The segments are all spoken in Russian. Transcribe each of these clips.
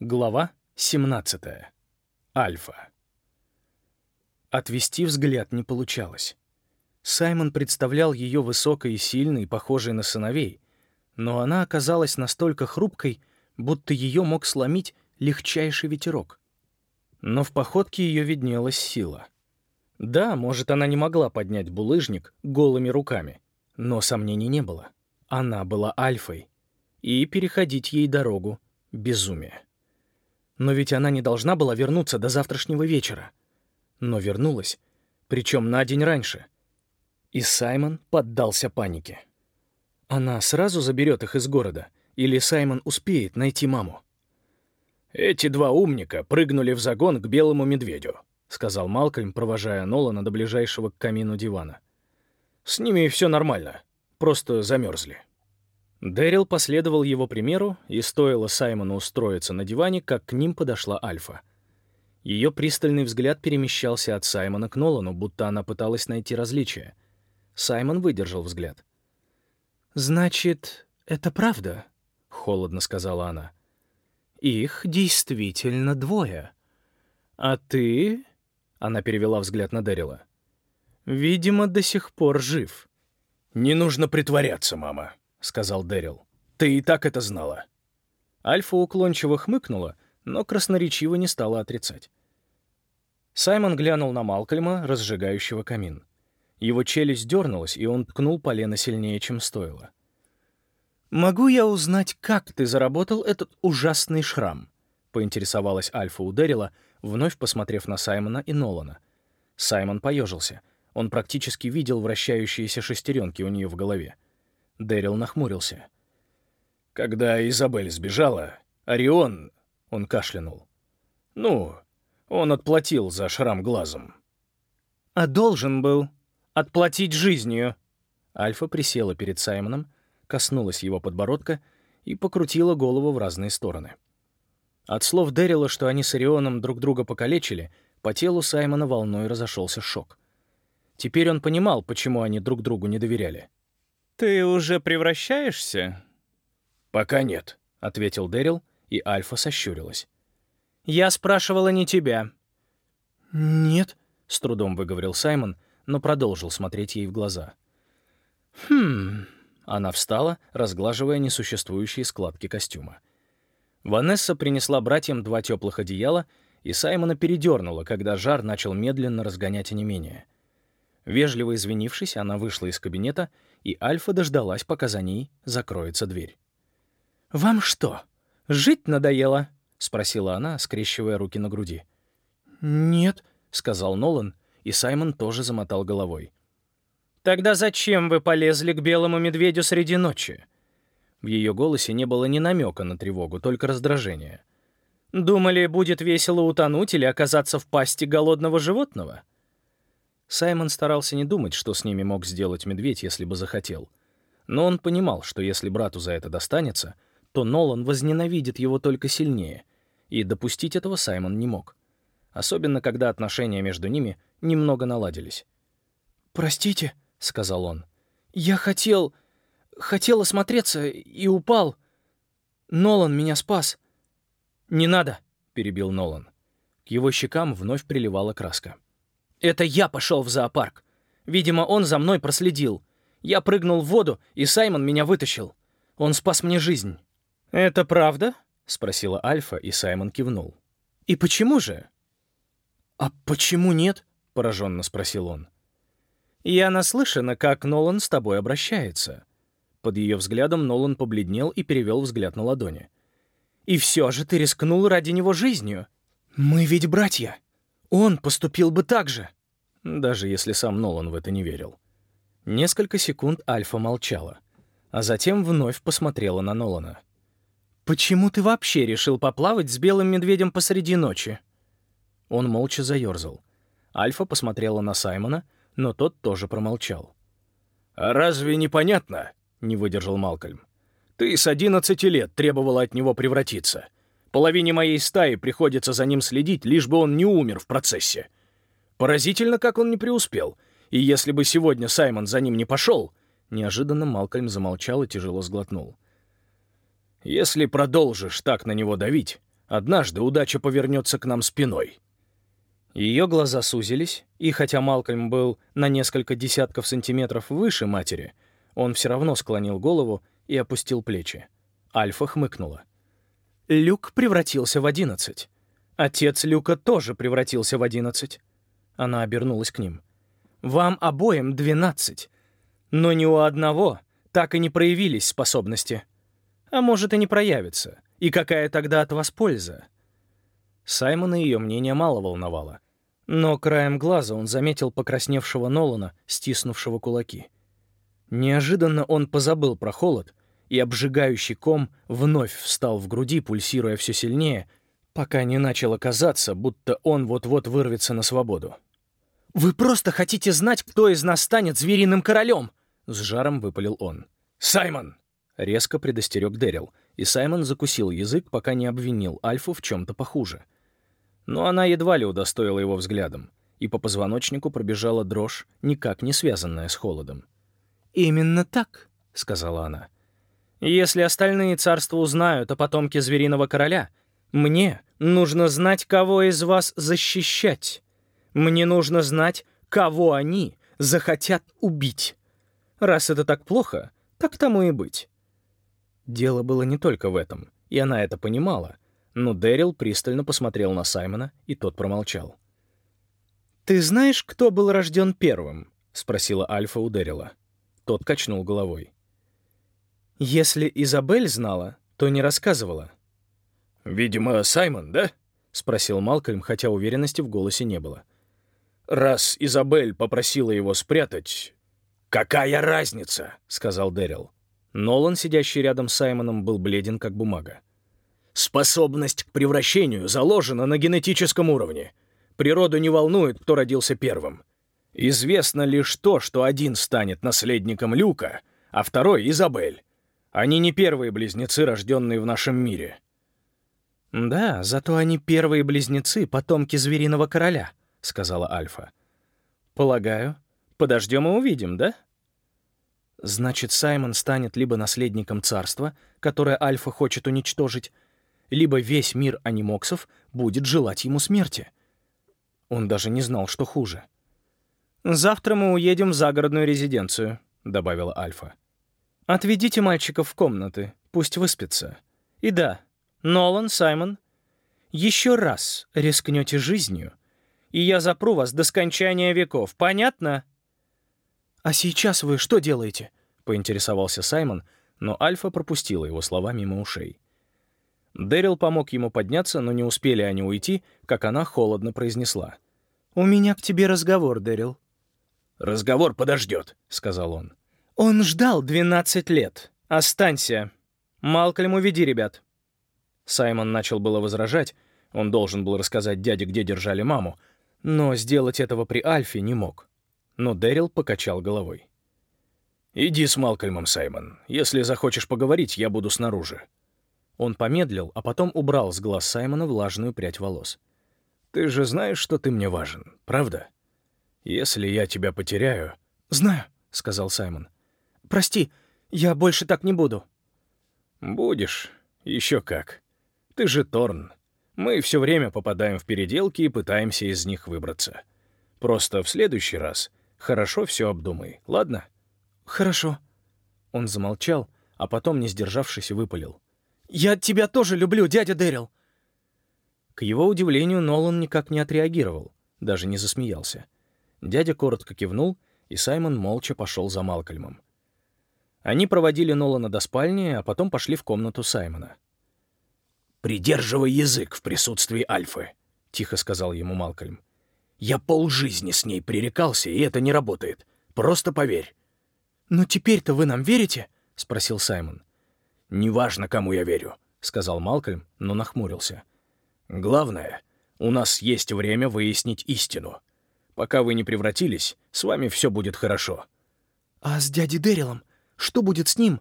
Глава 17. Альфа. Отвести взгляд не получалось. Саймон представлял ее высокой и сильной, похожей на сыновей, но она оказалась настолько хрупкой, будто ее мог сломить легчайший ветерок. Но в походке ее виднелась сила. Да, может, она не могла поднять булыжник голыми руками, но сомнений не было. Она была альфой, и переходить ей дорогу — безумие. Но ведь она не должна была вернуться до завтрашнего вечера. Но вернулась, причем на день раньше. И Саймон поддался панике. Она сразу заберет их из города, или Саймон успеет найти маму? «Эти два умника прыгнули в загон к белому медведю», — сказал Малкольм, провожая Нолана до ближайшего к камину дивана. «С ними все нормально, просто замерзли». Дэрил последовал его примеру, и стоило Саймону устроиться на диване, как к ним подошла Альфа. Ее пристальный взгляд перемещался от Саймона к Нолану, будто она пыталась найти различия. Саймон выдержал взгляд. «Значит, это правда?» — холодно сказала она. «Их действительно двое. А ты...» — она перевела взгляд на Дэрила. «Видимо, до сих пор жив». «Не нужно притворяться, мама», — сказал Дэрил. «Ты и так это знала». Альфа уклончиво хмыкнула, но красноречиво не стала отрицать. Саймон глянул на Малкольма, разжигающего камин. Его челюсть дернулась, и он ткнул полено сильнее, чем стоило. «Могу я узнать, как ты заработал этот ужасный шрам?» — поинтересовалась Альфа у Дэрила, вновь посмотрев на Саймона и Нолана. Саймон поежился. Он практически видел вращающиеся шестеренки у нее в голове. Дэрил нахмурился. «Когда Изабель сбежала, Орион...» — он кашлянул. «Ну, он отплатил за шрам глазом». «А должен был отплатить жизнью». Альфа присела перед Саймоном, коснулась его подбородка и покрутила голову в разные стороны. От слов Дэрила, что они с Орионом друг друга покалечили, по телу Саймона волной разошелся шок. Теперь он понимал, почему они друг другу не доверяли. «Ты уже превращаешься?» «Пока нет», — ответил Дэрил, и Альфа сощурилась. «Я спрашивала не тебя». «Нет», — с трудом выговорил Саймон, но продолжил смотреть ей в глаза. «Хм...» Она встала, разглаживая несуществующие складки костюма. Ванесса принесла братьям два теплых одеяла, и Саймона передернула, когда жар начал медленно разгонять онемение. Вежливо извинившись, она вышла из кабинета и Альфа дождалась, пока за ней закроется дверь. «Вам что, жить надоело?» — спросила она, скрещивая руки на груди. «Нет», — сказал Нолан, и Саймон тоже замотал головой. «Тогда зачем вы полезли к белому медведю среди ночи?» В ее голосе не было ни намека на тревогу, только раздражение. «Думали, будет весело утонуть или оказаться в пасти голодного животного?» Саймон старался не думать, что с ними мог сделать медведь, если бы захотел. Но он понимал, что если брату за это достанется, то Нолан возненавидит его только сильнее, и допустить этого Саймон не мог. Особенно, когда отношения между ними немного наладились. «Простите», — сказал он, — «я хотел... хотел осмотреться и упал. Нолан меня спас». «Не надо», — перебил Нолан. К его щекам вновь приливала краска. Это я пошел в зоопарк. Видимо, он за мной проследил. Я прыгнул в воду, и Саймон меня вытащил. Он спас мне жизнь». «Это правда?» — спросила Альфа, и Саймон кивнул. «И почему же?» «А почему нет?» — пораженно спросил он. «Я наслышана, как Нолан с тобой обращается». Под ее взглядом Нолан побледнел и перевел взгляд на ладони. «И все же ты рискнул ради него жизнью. Мы ведь братья. Он поступил бы так же. Даже если сам Нолан в это не верил. Несколько секунд Альфа молчала, а затем вновь посмотрела на Нолана. «Почему ты вообще решил поплавать с белым медведем посреди ночи?» Он молча заерзал. Альфа посмотрела на Саймона, но тот тоже промолчал. «А разве непонятно?» — не выдержал Малкольм. «Ты с одиннадцати лет требовала от него превратиться. Половине моей стаи приходится за ним следить, лишь бы он не умер в процессе. Поразительно, как он не преуспел. И если бы сегодня Саймон за ним не пошел... Неожиданно Малкольм замолчал и тяжело сглотнул. «Если продолжишь так на него давить, Однажды удача повернется к нам спиной». Ее глаза сузились, и хотя Малкольм был на несколько десятков сантиметров выше матери, он все равно склонил голову и опустил плечи. Альфа хмыкнула. Люк превратился в одиннадцать. Отец Люка тоже превратился в одиннадцать. Она обернулась к ним. «Вам обоим двенадцать. Но ни у одного так и не проявились способности. А может, и не проявятся. И какая тогда от вас польза?» Саймона ее мнение мало волновало. Но краем глаза он заметил покрасневшего Нолана, стиснувшего кулаки. Неожиданно он позабыл про холод, и обжигающий ком вновь встал в груди, пульсируя все сильнее, пока не начало казаться, будто он вот-вот вырвется на свободу. «Вы просто хотите знать, кто из нас станет звериным королем!» — с жаром выпалил он. «Саймон!» — резко предостерег Дэрил, и Саймон закусил язык, пока не обвинил Альфу в чем-то похуже. Но она едва ли удостоила его взглядом, и по позвоночнику пробежала дрожь, никак не связанная с холодом. «Именно так», — сказала она. «Если остальные царства узнают о потомке звериного короля, мне нужно знать, кого из вас защищать. Мне нужно знать, кого они захотят убить. Раз это так плохо, так тому и быть». Дело было не только в этом, и она это понимала, но Дэрил пристально посмотрел на Саймона, и тот промолчал. «Ты знаешь, кто был рожден первым?» — спросила Альфа у Дэрила. Тот качнул головой. «Если Изабель знала, то не рассказывала». «Видимо, Саймон, да?» — спросил Малкольм, хотя уверенности в голосе не было. «Раз Изабель попросила его спрятать...» «Какая разница?» — сказал Дэрил. Нолан, сидящий рядом с Саймоном, был бледен, как бумага. «Способность к превращению заложена на генетическом уровне. Природу не волнует, кто родился первым. Известно лишь то, что один станет наследником Люка, а второй — Изабель. Они не первые близнецы, рожденные в нашем мире». «Да, зато они первые близнецы, потомки звериного короля», — сказала Альфа. «Полагаю, подождем и увидим, да?» Значит, Саймон станет либо наследником царства, которое Альфа хочет уничтожить, либо весь мир анимоксов будет желать ему смерти. Он даже не знал, что хуже. «Завтра мы уедем в загородную резиденцию», — добавила Альфа. «Отведите мальчиков в комнаты, пусть выспятся. И да, Нолан, Саймон, еще раз рискнете жизнью, и я запру вас до скончания веков, понятно?» «А сейчас вы что делаете?» — поинтересовался Саймон, но Альфа пропустила его слова мимо ушей. Дэрил помог ему подняться, но не успели они уйти, как она холодно произнесла. «У меня к тебе разговор, Дэрил». «Разговор подождет», — сказал он. «Он ждал 12 лет. Останься. Малкольм, уведи ребят». Саймон начал было возражать, он должен был рассказать дяде, где держали маму, но сделать этого при Альфе не мог но Дэрил покачал головой. «Иди с Малкольмом, Саймон. Если захочешь поговорить, я буду снаружи». Он помедлил, а потом убрал с глаз Саймона влажную прядь волос. «Ты же знаешь, что ты мне важен, правда? Если я тебя потеряю...» «Знаю», — сказал Саймон. «Прости, я больше так не буду». «Будешь. Еще как. Ты же Торн. Мы все время попадаем в переделки и пытаемся из них выбраться. Просто в следующий раз Хорошо все обдумай, ладно?» «Хорошо». Он замолчал, а потом, не сдержавшись, выпалил. «Я тебя тоже люблю, дядя Дэрил!» К его удивлению, Нолан никак не отреагировал, даже не засмеялся. Дядя коротко кивнул, и Саймон молча пошел за Малкольмом. Они проводили Нолана до спальни, а потом пошли в комнату Саймона. «Придерживай язык в присутствии Альфы», — тихо сказал ему Малкольм. Я полжизни с ней пререкался, и это не работает. Просто поверь». «Но теперь-то вы нам верите?» — спросил Саймон. «Неважно, кому я верю», — сказал Малкольм, но нахмурился. «Главное, у нас есть время выяснить истину. Пока вы не превратились, с вами все будет хорошо». «А с дядей Дэрилом? Что будет с ним?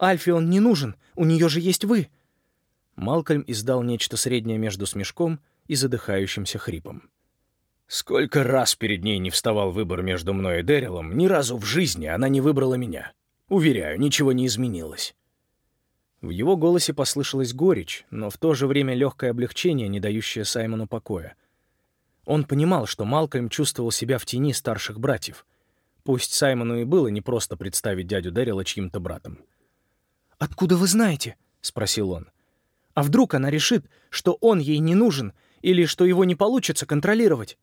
Альфе он не нужен, у нее же есть вы». Малкольм издал нечто среднее между смешком и задыхающимся хрипом. Сколько раз перед ней не вставал выбор между мной и Дэрилом, ни разу в жизни она не выбрала меня. Уверяю, ничего не изменилось. В его голосе послышалась горечь, но в то же время легкое облегчение, не дающее Саймону покоя. Он понимал, что Малкольм чувствовал себя в тени старших братьев. Пусть Саймону и было не просто представить дядю Дэрила чьим-то братом. «Откуда вы знаете?» — спросил он. «А вдруг она решит, что он ей не нужен или что его не получится контролировать?»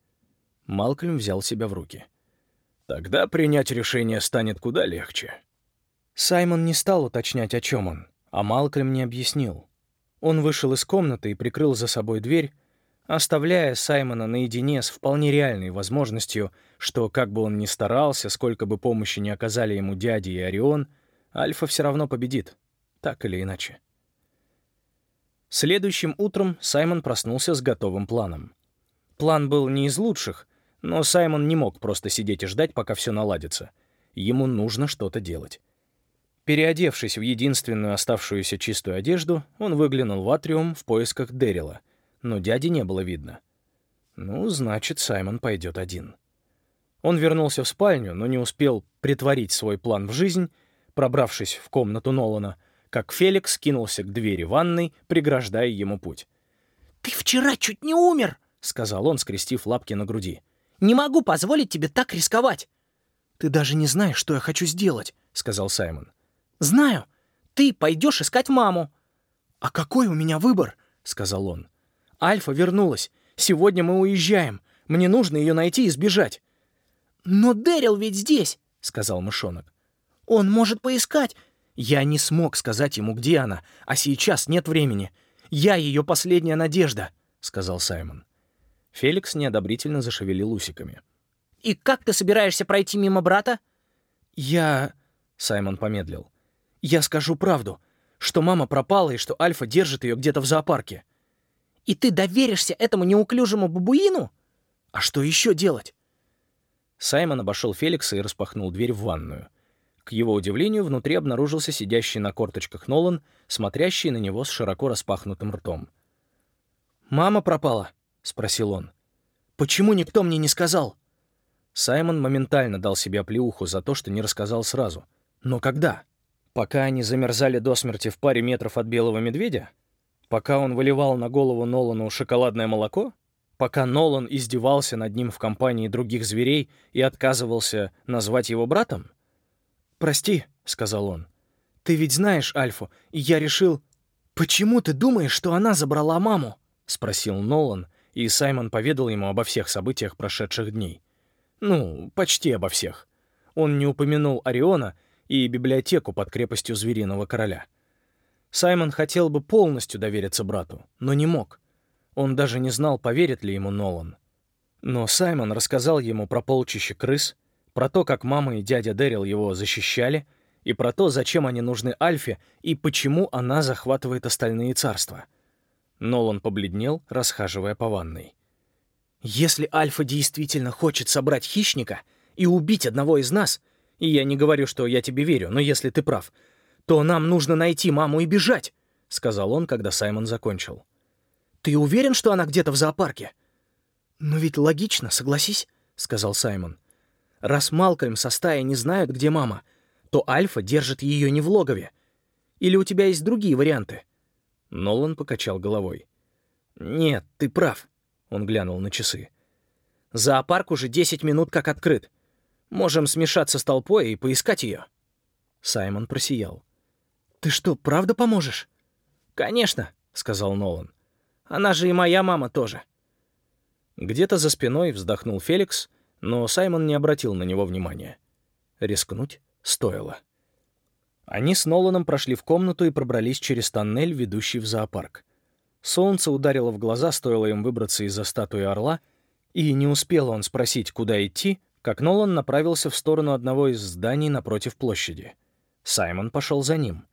Малкольм взял себя в руки. «Тогда принять решение станет куда легче». Саймон не стал уточнять, о чем он, а Малкольм не объяснил. Он вышел из комнаты и прикрыл за собой дверь, оставляя Саймона наедине с вполне реальной возможностью, что, как бы он ни старался, сколько бы помощи не оказали ему дяди и Орион, Альфа все равно победит, так или иначе. Следующим утром Саймон проснулся с готовым планом. План был не из лучших, но Саймон не мог просто сидеть и ждать, пока все наладится. Ему нужно что-то делать. Переодевшись в единственную оставшуюся чистую одежду, он выглянул в атриум в поисках Дэрила, но дяди не было видно. Ну, значит, Саймон пойдет один. Он вернулся в спальню, но не успел притворить свой план в жизнь, пробравшись в комнату Нолана, как Феликс кинулся к двери ванной, преграждая ему путь. «Ты вчера чуть не умер!» — сказал он, скрестив лапки на груди. «Не могу позволить тебе так рисковать!» «Ты даже не знаешь, что я хочу сделать», — сказал Саймон. «Знаю. Ты пойдешь искать маму». «А какой у меня выбор?» — сказал он. «Альфа вернулась. Сегодня мы уезжаем. Мне нужно ее найти и сбежать». «Но Дэрил ведь здесь», — сказал мышонок. «Он может поискать». Я не смог сказать ему, где она, а сейчас нет времени. Я ее последняя надежда, — сказал Саймон. Феликс неодобрительно зашевелил усиками. «И как ты собираешься пройти мимо брата?» «Я...» — Саймон помедлил. Я скажу правду, что мама пропала и что Альфа держит ее где-то в зоопарке. И ты доверишься этому неуклюжему бабуину? А что еще делать? Саймон обошел Феликса и распахнул дверь в ванную. К его удивлению, внутри обнаружился сидящий на корточках Нолан, смотрящий на него с широко распахнутым ртом. «Мама пропала?» — спросил он. «Почему никто мне не сказал?» Саймон моментально дал себе оплеуху за то, что не рассказал сразу. Но когда? Пока они замерзали до смерти в паре метров от белого медведя? Пока он выливал на голову Нолану шоколадное молоко? Пока Нолан издевался над ним в компании других зверей и отказывался назвать его братом? «Прости», — сказал он. «Ты ведь знаешь Альфу, и я решил...» «Почему ты думаешь, что она забрала маму?» — спросил Нолан, и Саймон поведал ему обо всех событиях прошедших дней. Ну, почти обо всех. Он не упомянул Ориона и библиотеку под крепостью Звериного Короля. Саймон хотел бы полностью довериться брату, но не мог. Он даже не знал, поверит ли ему Нолан. Но Саймон рассказал ему про полчище крыс, про то, как мама и дядя Дэрил его защищали, и про то, зачем они нужны Альфе и почему она захватывает остальные царства. Нолан побледнел, расхаживая по ванной. «Если Альфа действительно хочет собрать хищника и убить одного из нас, и я не говорю, что я тебе верю, но если ты прав, то нам нужно найти маму и бежать», — сказал он, когда Саймон закончил. «Ты уверен, что она где-то в зоопарке?» «Ну ведь логично, согласись», — сказал Саймон. «Раз Малкольм со стаей не знают, где мама, то Альфа держит ее не в логове. Или у тебя есть другие варианты?» Нолан покачал головой. «Нет, ты прав», — он глянул на часы. «Зоопарк уже 10 минут как открыт. Можем смешаться с толпой и поискать ее». Саймон просиял. «Ты что, правда поможешь?» «Конечно», — сказал Нолан. «Она же и моя мама тоже». Где-то за спиной вздохнул Феликс, но Саймон не обратил на него внимания. Рискнуть стоило. Они с Ноланом прошли в комнату и пробрались через тоннель, ведущий в зоопарк. Солнце ударило в глаза, стоило им выбраться из-за статуи орла, и не успел он спросить, куда идти, как Нолан направился в сторону одного из зданий напротив площади. Саймон пошел за ним.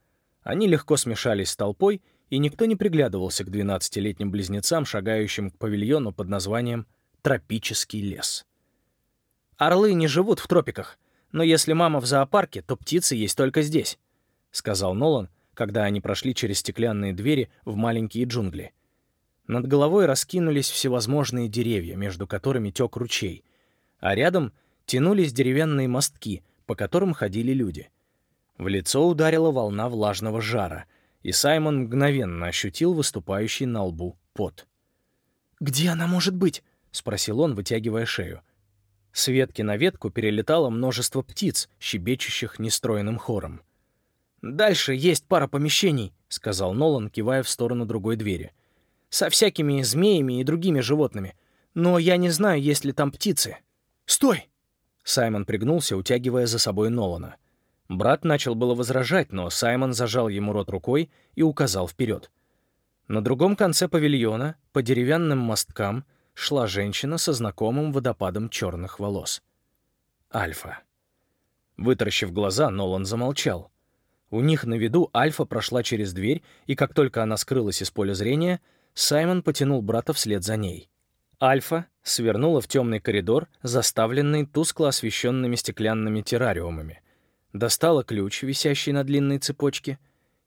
Они легко смешались с толпой, и никто не приглядывался к 12-летним близнецам, шагающим к павильону под названием «Тропический лес». «Орлы не живут в тропиках, но если мама в зоопарке, то птицы есть только здесь», — сказал Нолан, когда они прошли через стеклянные двери в маленькие джунгли. Над головой раскинулись всевозможные деревья, между которыми тек ручей, а рядом тянулись деревянные мостки, по которым ходили люди. В лицо ударила волна влажного жара, и Саймон мгновенно ощутил выступающий на лбу пот. «Где она может быть?» — спросил он, вытягивая шею. С ветки на ветку перелетало множество птиц, щебечущих нестроенным хором. «Дальше есть пара помещений», — сказал Нолан, кивая в сторону другой двери. «Со всякими змеями и другими животными. Но я не знаю, есть ли там птицы». «Стой!» Саймон пригнулся, утягивая за собой Нолана. Брат начал было возражать, но Саймон зажал ему рот рукой и указал вперед. На другом конце павильона, по деревянным мосткам, шла женщина со знакомым водопадом черных волос. Альфа. Вытаращив глаза, Нолан замолчал. У них на виду Альфа прошла через дверь, и как только она скрылась из поля зрения, Саймон потянул брата вслед за ней. Альфа свернула в темный коридор, заставленный тускло освещенными стеклянными террариумами, достала ключ, висящий на длинной цепочке,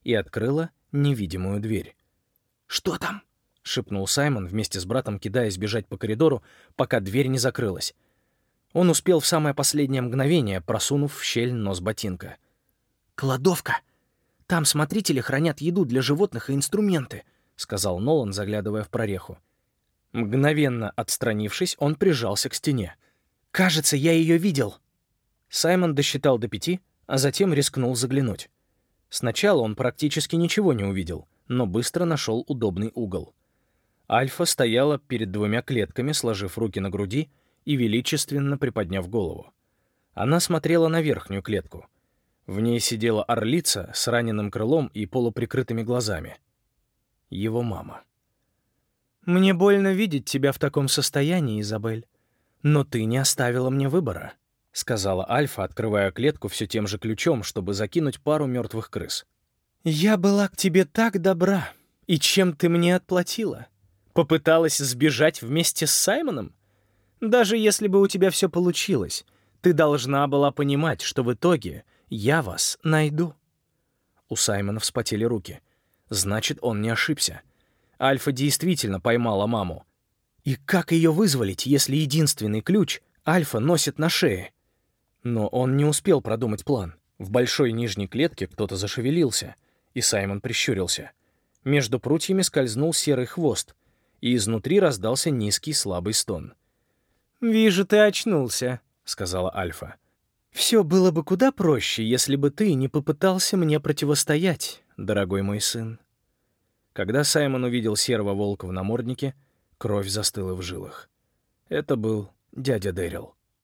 и открыла невидимую дверь. «Что там?» — шепнул Саймон, вместе с братом кидаясь бежать по коридору, пока дверь не закрылась. Он успел в самое последнее мгновение, просунув в щель нос ботинка. «Кладовка! Там смотрители хранят еду для животных и инструменты», — сказал Нолан, заглядывая в прореху. Мгновенно отстранившись, он прижался к стене. «Кажется, я ее видел». Саймон досчитал до пяти, а затем рискнул заглянуть. Сначала он практически ничего не увидел, но быстро нашел удобный угол. Альфа стояла перед двумя клетками, сложив руки на груди и величественно приподняв голову. Она смотрела на верхнюю клетку. В ней сидела орлица с раненым крылом и полуприкрытыми глазами. Его мама. «Мне больно видеть тебя в таком состоянии, Изабель. Но ты не оставила мне выбора», — сказала Альфа, открывая клетку все тем же ключом, чтобы закинуть пару мертвых крыс. «Я была к тебе так добра. И чем ты мне отплатила?» Попыталась сбежать вместе с Саймоном? Даже если бы у тебя все получилось, ты должна была понимать, что в итоге я вас найду. У Саймона вспотели руки. Значит, он не ошибся. Альфа действительно поймала маму. И как ее вызволить, если единственный ключ Альфа носит на шее? Но он не успел продумать план. В большой нижней клетке кто-то зашевелился, и Саймон прищурился. Между прутьями скользнул серый хвост — и изнутри раздался низкий слабый стон. «Вижу, ты очнулся», — сказала Альфа. «Все было бы куда проще, если бы ты не попытался мне противостоять, дорогой мой сын». Когда Саймон увидел серого волка в наморднике, кровь застыла в жилах. Это был дядя Дэрил.